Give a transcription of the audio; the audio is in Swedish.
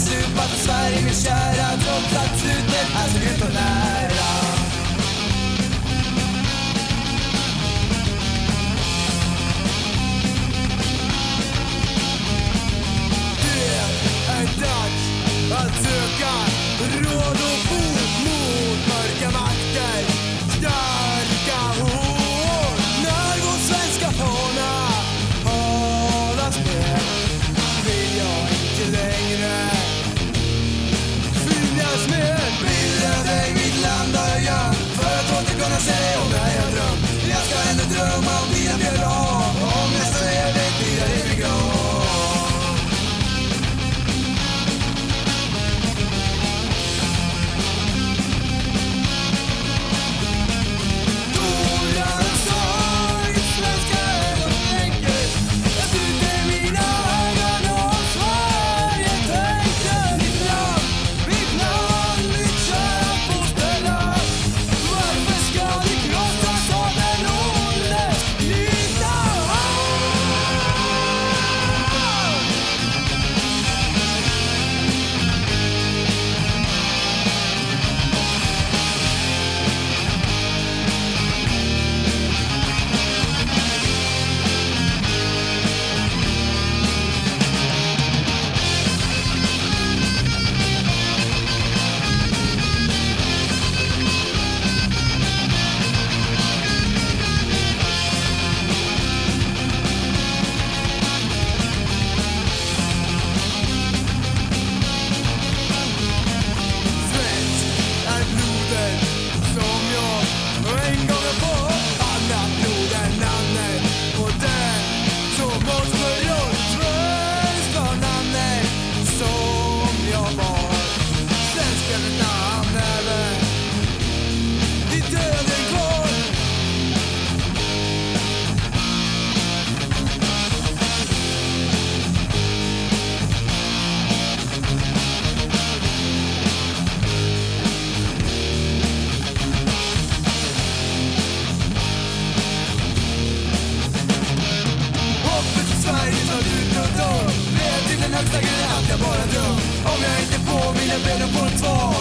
strupa och Sverige min kära trots att slutet är så grymt och nära. Det är dags att söka råd och Sämsta grejen att jag bara är dum Om jag inte får vill jag be ben på får två